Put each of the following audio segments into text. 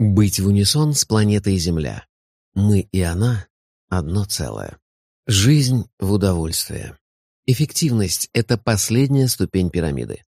Быть в унисон с планетой Земля. Мы и она — одно целое. Жизнь в удовольствие. Эффективность — это последняя ступень пирамиды.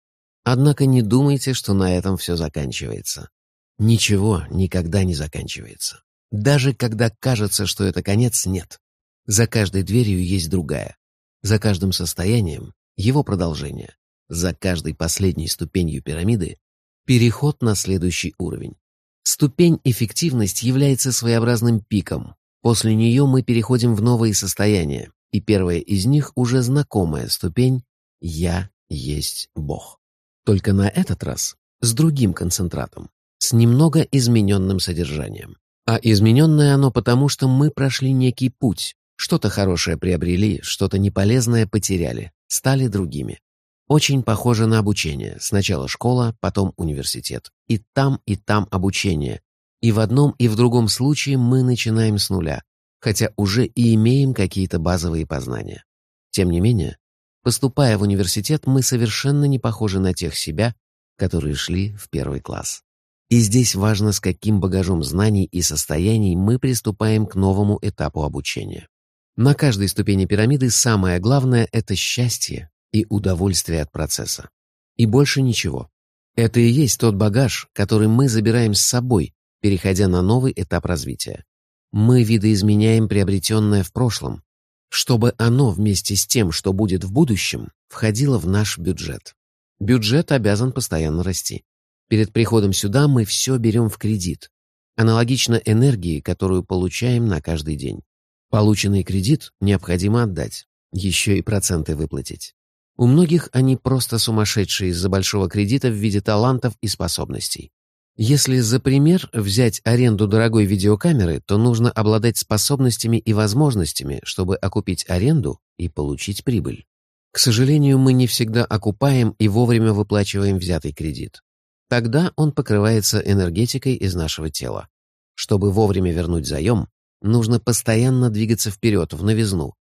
Однако не думайте, что на этом все заканчивается. Ничего никогда не заканчивается. Даже когда кажется, что это конец, нет. За каждой дверью есть другая. За каждым состоянием — его продолжение. За каждой последней ступенью пирамиды — переход на следующий уровень. Ступень эффективность является своеобразным пиком. После нее мы переходим в новые состояния, и первая из них уже знакомая ступень «Я есть Бог». Только на этот раз с другим концентратом, с немного измененным содержанием. А измененное оно потому, что мы прошли некий путь, что-то хорошее приобрели, что-то неполезное потеряли, стали другими. Очень похоже на обучение. Сначала школа, потом университет. И там, и там обучение. И в одном, и в другом случае мы начинаем с нуля, хотя уже и имеем какие-то базовые познания. Тем не менее, поступая в университет, мы совершенно не похожи на тех себя, которые шли в первый класс. И здесь важно, с каким багажом знаний и состояний мы приступаем к новому этапу обучения. На каждой ступени пирамиды самое главное — это счастье, и удовольствие от процесса. И больше ничего. Это и есть тот багаж, который мы забираем с собой, переходя на новый этап развития. Мы видоизменяем приобретенное в прошлом, чтобы оно вместе с тем, что будет в будущем, входило в наш бюджет. Бюджет обязан постоянно расти. Перед приходом сюда мы все берем в кредит, аналогично энергии, которую получаем на каждый день. Полученный кредит необходимо отдать, еще и проценты выплатить. У многих они просто сумасшедшие из-за большого кредита в виде талантов и способностей. Если за пример взять аренду дорогой видеокамеры, то нужно обладать способностями и возможностями, чтобы окупить аренду и получить прибыль. К сожалению, мы не всегда окупаем и вовремя выплачиваем взятый кредит. Тогда он покрывается энергетикой из нашего тела. Чтобы вовремя вернуть заем, нужно постоянно двигаться вперед, в новизну,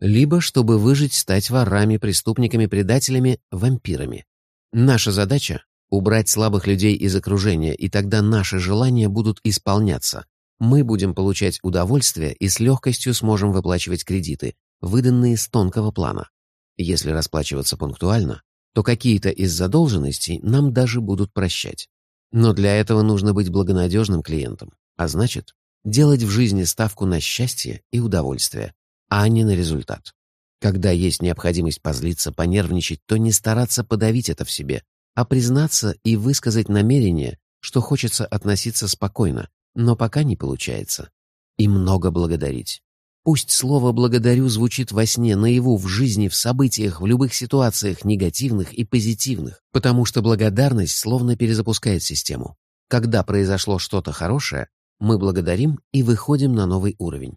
либо, чтобы выжить, стать ворами, преступниками, предателями, вампирами. Наша задача — убрать слабых людей из окружения, и тогда наши желания будут исполняться. Мы будем получать удовольствие и с легкостью сможем выплачивать кредиты, выданные с тонкого плана. Если расплачиваться пунктуально, то какие-то из задолженностей нам даже будут прощать. Но для этого нужно быть благонадежным клиентом, а значит, делать в жизни ставку на счастье и удовольствие, а не на результат. Когда есть необходимость позлиться, понервничать, то не стараться подавить это в себе, а признаться и высказать намерение, что хочется относиться спокойно, но пока не получается. И много благодарить. Пусть слово «благодарю» звучит во сне, наяву, в жизни, в событиях, в любых ситуациях, негативных и позитивных, потому что благодарность словно перезапускает систему. Когда произошло что-то хорошее, мы благодарим и выходим на новый уровень.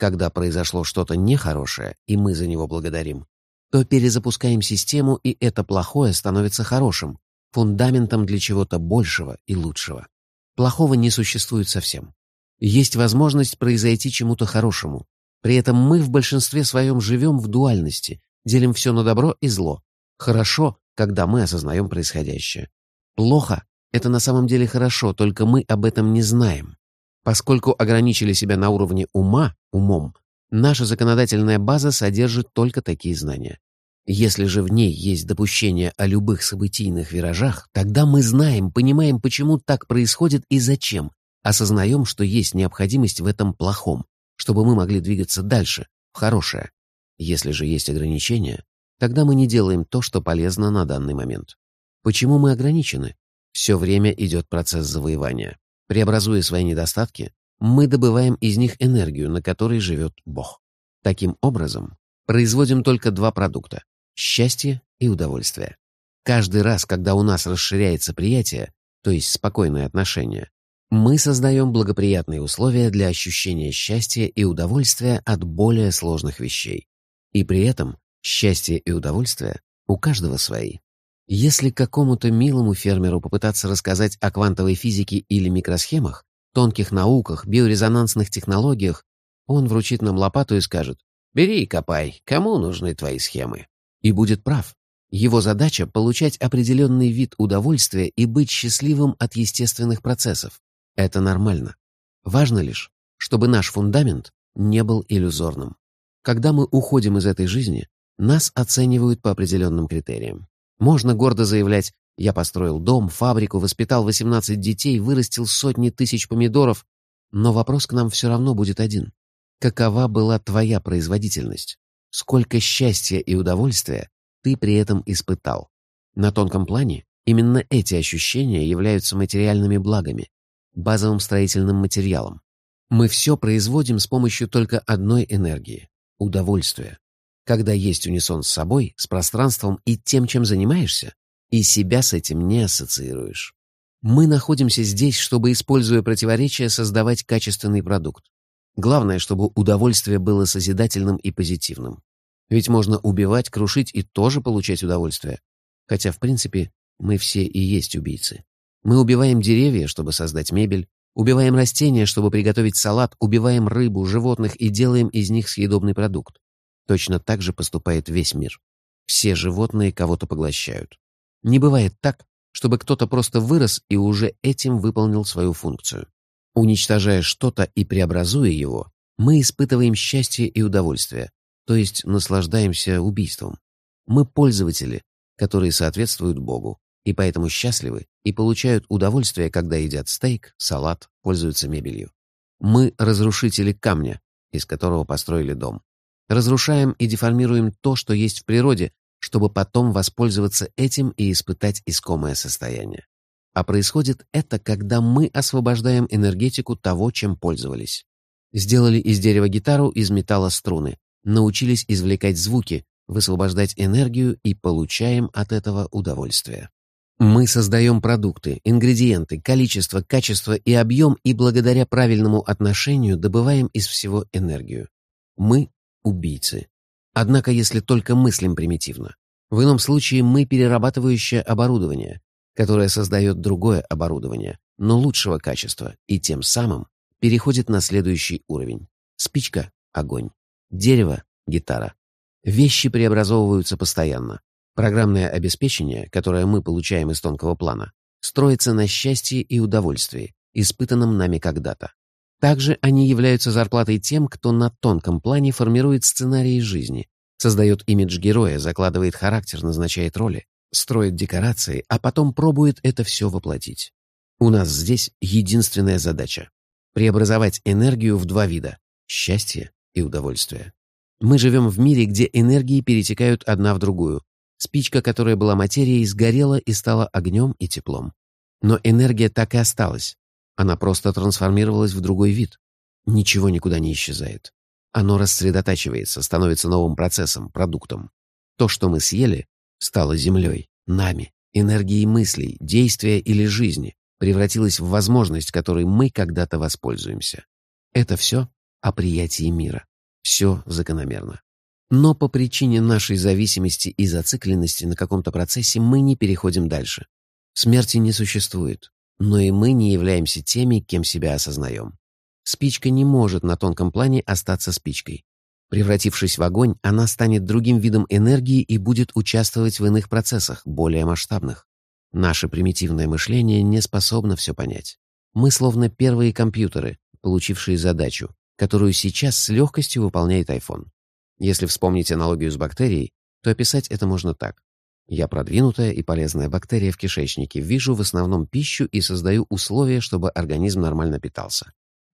Когда произошло что-то нехорошее, и мы за него благодарим, то перезапускаем систему, и это плохое становится хорошим, фундаментом для чего-то большего и лучшего. Плохого не существует совсем. Есть возможность произойти чему-то хорошему. При этом мы в большинстве своем живем в дуальности, делим все на добро и зло. Хорошо, когда мы осознаем происходящее. Плохо — это на самом деле хорошо, только мы об этом не знаем. Поскольку ограничили себя на уровне ума, умом, наша законодательная база содержит только такие знания. Если же в ней есть допущение о любых событийных виражах, тогда мы знаем, понимаем, почему так происходит и зачем, осознаем, что есть необходимость в этом плохом, чтобы мы могли двигаться дальше, в хорошее. Если же есть ограничения, тогда мы не делаем то, что полезно на данный момент. Почему мы ограничены? Все время идет процесс завоевания. Преобразуя свои недостатки, мы добываем из них энергию, на которой живет Бог. Таким образом, производим только два продукта – счастье и удовольствие. Каждый раз, когда у нас расширяется приятие, то есть спокойное отношение, мы создаем благоприятные условия для ощущения счастья и удовольствия от более сложных вещей. И при этом счастье и удовольствие у каждого свои. Если какому-то милому фермеру попытаться рассказать о квантовой физике или микросхемах, тонких науках, биорезонансных технологиях, он вручит нам лопату и скажет «Бери и копай, кому нужны твои схемы?» И будет прав. Его задача — получать определенный вид удовольствия и быть счастливым от естественных процессов. Это нормально. Важно лишь, чтобы наш фундамент не был иллюзорным. Когда мы уходим из этой жизни, нас оценивают по определенным критериям. Можно гордо заявлять «я построил дом, фабрику, воспитал 18 детей, вырастил сотни тысяч помидоров», но вопрос к нам все равно будет один. Какова была твоя производительность? Сколько счастья и удовольствия ты при этом испытал? На тонком плане именно эти ощущения являются материальными благами, базовым строительным материалом. Мы все производим с помощью только одной энергии — удовольствия. Когда есть унисон с собой, с пространством и тем, чем занимаешься, и себя с этим не ассоциируешь. Мы находимся здесь, чтобы, используя противоречия, создавать качественный продукт. Главное, чтобы удовольствие было созидательным и позитивным. Ведь можно убивать, крушить и тоже получать удовольствие. Хотя, в принципе, мы все и есть убийцы. Мы убиваем деревья, чтобы создать мебель, убиваем растения, чтобы приготовить салат, убиваем рыбу, животных и делаем из них съедобный продукт. Точно так же поступает весь мир. Все животные кого-то поглощают. Не бывает так, чтобы кто-то просто вырос и уже этим выполнил свою функцию. Уничтожая что-то и преобразуя его, мы испытываем счастье и удовольствие, то есть наслаждаемся убийством. Мы пользователи, которые соответствуют Богу, и поэтому счастливы и получают удовольствие, когда едят стейк, салат, пользуются мебелью. Мы разрушители камня, из которого построили дом. Разрушаем и деформируем то, что есть в природе, чтобы потом воспользоваться этим и испытать искомое состояние. А происходит это, когда мы освобождаем энергетику того, чем пользовались. Сделали из дерева гитару, из металла струны, научились извлекать звуки, высвобождать энергию и получаем от этого удовольствие. Мы создаем продукты, ингредиенты, количество, качество и объем и благодаря правильному отношению добываем из всего энергию. Мы — убийцы. Однако если только мыслим примитивно. В ином случае мы перерабатывающее оборудование, которое создает другое оборудование, но лучшего качества, и тем самым переходит на следующий уровень. Спичка — огонь. Дерево — гитара. Вещи преобразовываются постоянно. Программное обеспечение, которое мы получаем из тонкого плана, строится на счастье и удовольствии, испытанном нами когда-то. Также они являются зарплатой тем, кто на тонком плане формирует сценарии жизни, создает имидж героя, закладывает характер, назначает роли, строит декорации, а потом пробует это все воплотить. У нас здесь единственная задача — преобразовать энергию в два вида — счастье и удовольствие. Мы живем в мире, где энергии перетекают одна в другую. Спичка, которая была материей, сгорела и стала огнем и теплом. Но энергия так и осталась. Она просто трансформировалась в другой вид. Ничего никуда не исчезает. Оно рассредотачивается, становится новым процессом, продуктом. То, что мы съели, стало землей, нами, энергией мыслей, действия или жизни, превратилось в возможность, которой мы когда-то воспользуемся. Это все о приятии мира. Все закономерно. Но по причине нашей зависимости и зацикленности на каком-то процессе мы не переходим дальше. Смерти не существует но и мы не являемся теми, кем себя осознаем. Спичка не может на тонком плане остаться спичкой. Превратившись в огонь, она станет другим видом энергии и будет участвовать в иных процессах, более масштабных. Наше примитивное мышление не способно все понять. Мы словно первые компьютеры, получившие задачу, которую сейчас с легкостью выполняет iPhone. Если вспомнить аналогию с бактерией, то описать это можно так. Я продвинутая и полезная бактерия в кишечнике, вижу в основном пищу и создаю условия, чтобы организм нормально питался.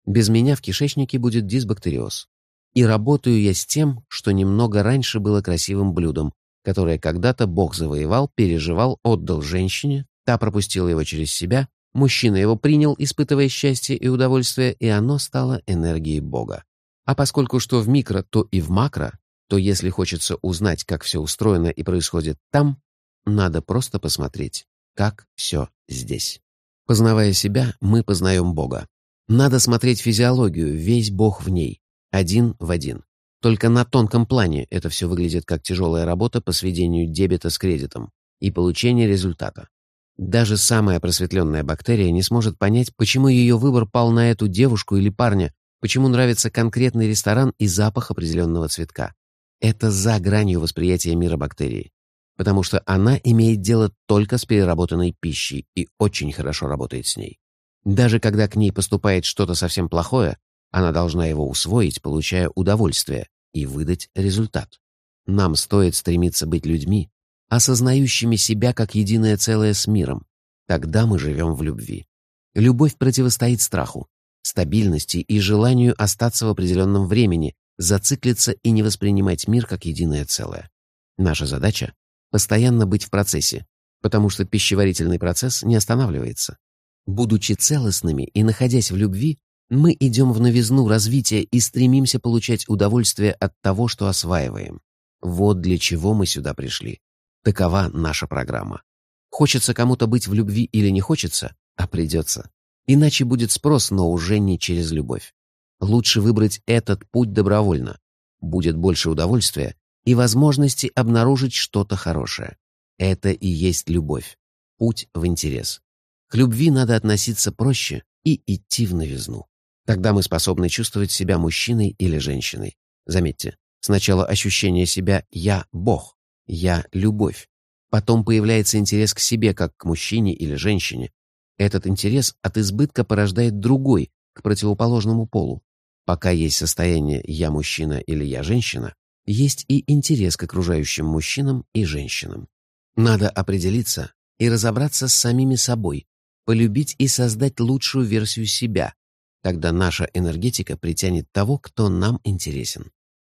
Без меня в кишечнике будет дисбактериоз. И работаю я с тем, что немного раньше было красивым блюдом, которое когда-то Бог завоевал, переживал, отдал женщине, та пропустила его через себя, мужчина его принял, испытывая счастье и удовольствие, и оно стало энергией Бога. А поскольку что в микро, то и в макро, то если хочется узнать, как все устроено и происходит там, надо просто посмотреть, как все здесь. Познавая себя, мы познаем Бога. Надо смотреть физиологию, весь Бог в ней, один в один. Только на тонком плане это все выглядит как тяжелая работа по сведению дебета с кредитом и получение результата. Даже самая просветленная бактерия не сможет понять, почему ее выбор пал на эту девушку или парня, почему нравится конкретный ресторан и запах определенного цветка. Это за гранью восприятия мира бактерии потому что она имеет дело только с переработанной пищей и очень хорошо работает с ней. Даже когда к ней поступает что-то совсем плохое, она должна его усвоить, получая удовольствие, и выдать результат. Нам стоит стремиться быть людьми, осознающими себя как единое целое с миром. Тогда мы живем в любви. Любовь противостоит страху, стабильности и желанию остаться в определенном времени, зациклиться и не воспринимать мир как единое целое. Наша задача — постоянно быть в процессе, потому что пищеварительный процесс не останавливается. Будучи целостными и находясь в любви, мы идем в новизну развития и стремимся получать удовольствие от того, что осваиваем. Вот для чего мы сюда пришли. Такова наша программа. Хочется кому-то быть в любви или не хочется, а придется. Иначе будет спрос, но уже не через любовь. Лучше выбрать этот путь добровольно. Будет больше удовольствия и возможности обнаружить что-то хорошее. Это и есть любовь. Путь в интерес. К любви надо относиться проще и идти в новизну. Тогда мы способны чувствовать себя мужчиной или женщиной. Заметьте, сначала ощущение себя «я – Бог», «я – любовь». Потом появляется интерес к себе, как к мужчине или женщине. Этот интерес от избытка порождает другой, к противоположному полу. Пока есть состояние «я мужчина» или «я женщина», есть и интерес к окружающим мужчинам и женщинам. Надо определиться и разобраться с самими собой, полюбить и создать лучшую версию себя. Тогда наша энергетика притянет того, кто нам интересен.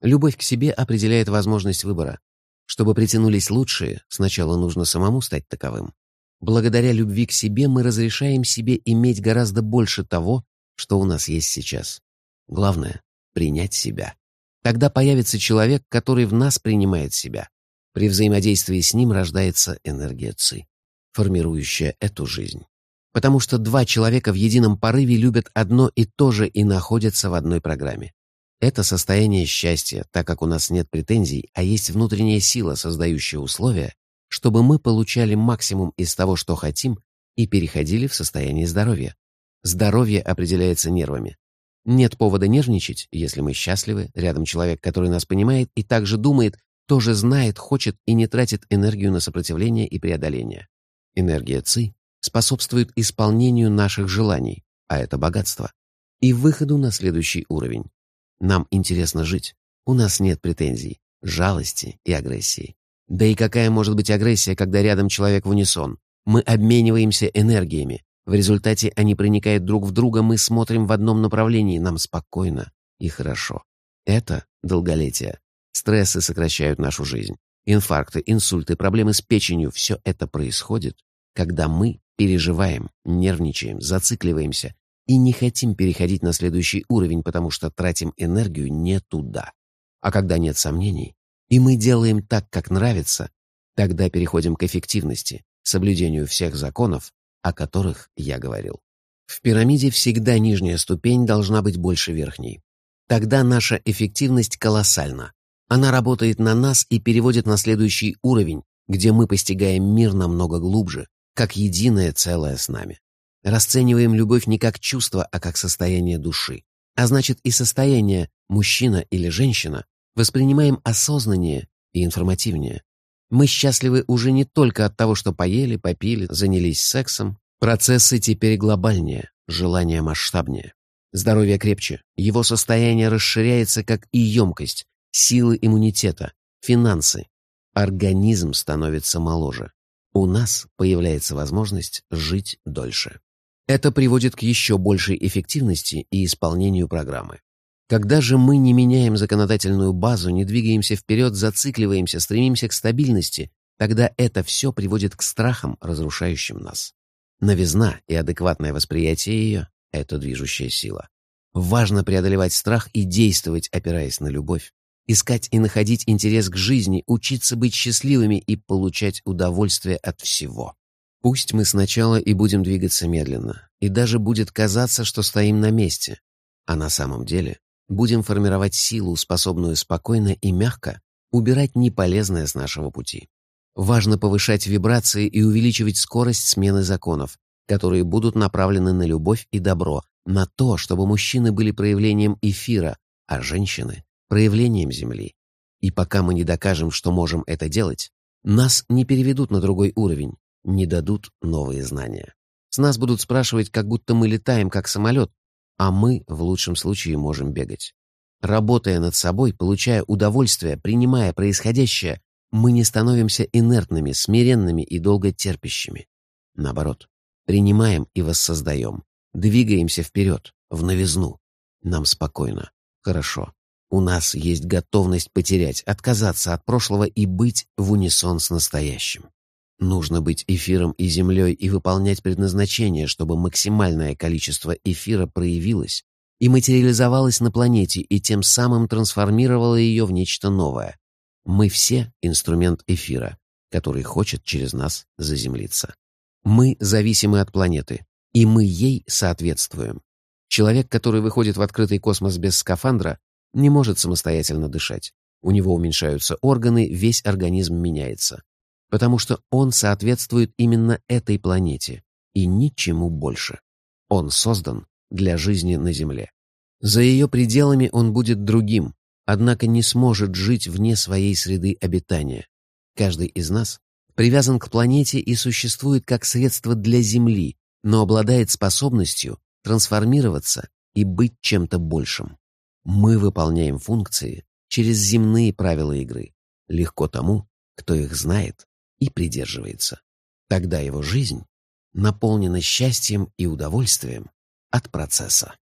Любовь к себе определяет возможность выбора. Чтобы притянулись лучшие, сначала нужно самому стать таковым. Благодаря любви к себе мы разрешаем себе иметь гораздо больше того, что у нас есть сейчас. Главное — принять себя. Тогда появится человек, который в нас принимает себя. При взаимодействии с ним рождается энергия ЦИ, формирующая эту жизнь. Потому что два человека в едином порыве любят одно и то же и находятся в одной программе. Это состояние счастья, так как у нас нет претензий, а есть внутренняя сила, создающая условия, чтобы мы получали максимум из того, что хотим, и переходили в состояние здоровья. Здоровье определяется нервами. Нет повода нервничать, если мы счастливы, рядом человек, который нас понимает и также думает, тоже знает, хочет и не тратит энергию на сопротивление и преодоление. Энергия ЦИ способствует исполнению наших желаний, а это богатство, и выходу на следующий уровень. Нам интересно жить, у нас нет претензий, жалости и агрессии. Да и какая может быть агрессия, когда рядом человек в унисон? Мы обмениваемся энергиями. В результате они проникают друг в друга, мы смотрим в одном направлении, нам спокойно и хорошо. Это долголетие. Стрессы сокращают нашу жизнь. Инфаркты, инсульты, проблемы с печенью – все это происходит, когда мы переживаем, нервничаем, зацикливаемся и не хотим переходить на следующий уровень, потому что тратим энергию не туда. А когда нет сомнений, и мы делаем так, как нравится, тогда переходим к эффективности, соблюдению всех законов, о которых я говорил. В пирамиде всегда нижняя ступень должна быть больше верхней. Тогда наша эффективность колоссальна. Она работает на нас и переводит на следующий уровень, где мы постигаем мир намного глубже, как единое целое с нами. Расцениваем любовь не как чувство, а как состояние души. А значит и состояние мужчина или женщина воспринимаем осознаннее и информативнее. Мы счастливы уже не только от того, что поели, попили, занялись сексом. Процессы теперь глобальнее, желания масштабнее. Здоровье крепче, его состояние расширяется, как и емкость, силы иммунитета, финансы. Организм становится моложе. У нас появляется возможность жить дольше. Это приводит к еще большей эффективности и исполнению программы. Когда же мы не меняем законодательную базу, не двигаемся вперед, зацикливаемся, стремимся к стабильности, тогда это все приводит к страхам, разрушающим нас. Новизна и адекватное восприятие ее — это движущая сила. Важно преодолевать страх и действовать, опираясь на любовь. Искать и находить интерес к жизни, учиться быть счастливыми и получать удовольствие от всего. Пусть мы сначала и будем двигаться медленно, и даже будет казаться, что стоим на месте, а на самом деле будем формировать силу, способную спокойно и мягко убирать неполезное с нашего пути. Важно повышать вибрации и увеличивать скорость смены законов, которые будут направлены на любовь и добро, на то, чтобы мужчины были проявлением эфира, а женщины проявлением Земли. И пока мы не докажем, что можем это делать, нас не переведут на другой уровень, не дадут новые знания. С нас будут спрашивать, как будто мы летаем, как самолет, а мы, в лучшем случае, можем бегать. Работая над собой, получая удовольствие, принимая происходящее, мы не становимся инертными, смиренными и долго терпящими. Наоборот, принимаем и воссоздаем, двигаемся вперед, в новизну. Нам спокойно, хорошо. У нас есть готовность потерять, отказаться от прошлого и быть в унисон с настоящим. Нужно быть эфиром и землей и выполнять предназначение, чтобы максимальное количество эфира проявилось и материализовалось на планете и тем самым трансформировало ее в нечто новое. Мы все инструмент эфира, который хочет через нас заземлиться. Мы зависимы от планеты, и мы ей соответствуем. Человек, который выходит в открытый космос без скафандра, не может самостоятельно дышать. У него уменьшаются органы, весь организм меняется. Потому что он соответствует именно этой планете и ничему больше. Он создан для жизни на Земле. За ее пределами он будет другим, однако не сможет жить вне своей среды обитания. Каждый из нас привязан к планете и существует как средство для Земли, но обладает способностью трансформироваться и быть чем-то большим. Мы выполняем функции через земные правила игры. Легко тому, кто их знает и придерживается. Тогда его жизнь наполнена счастьем и удовольствием от процесса.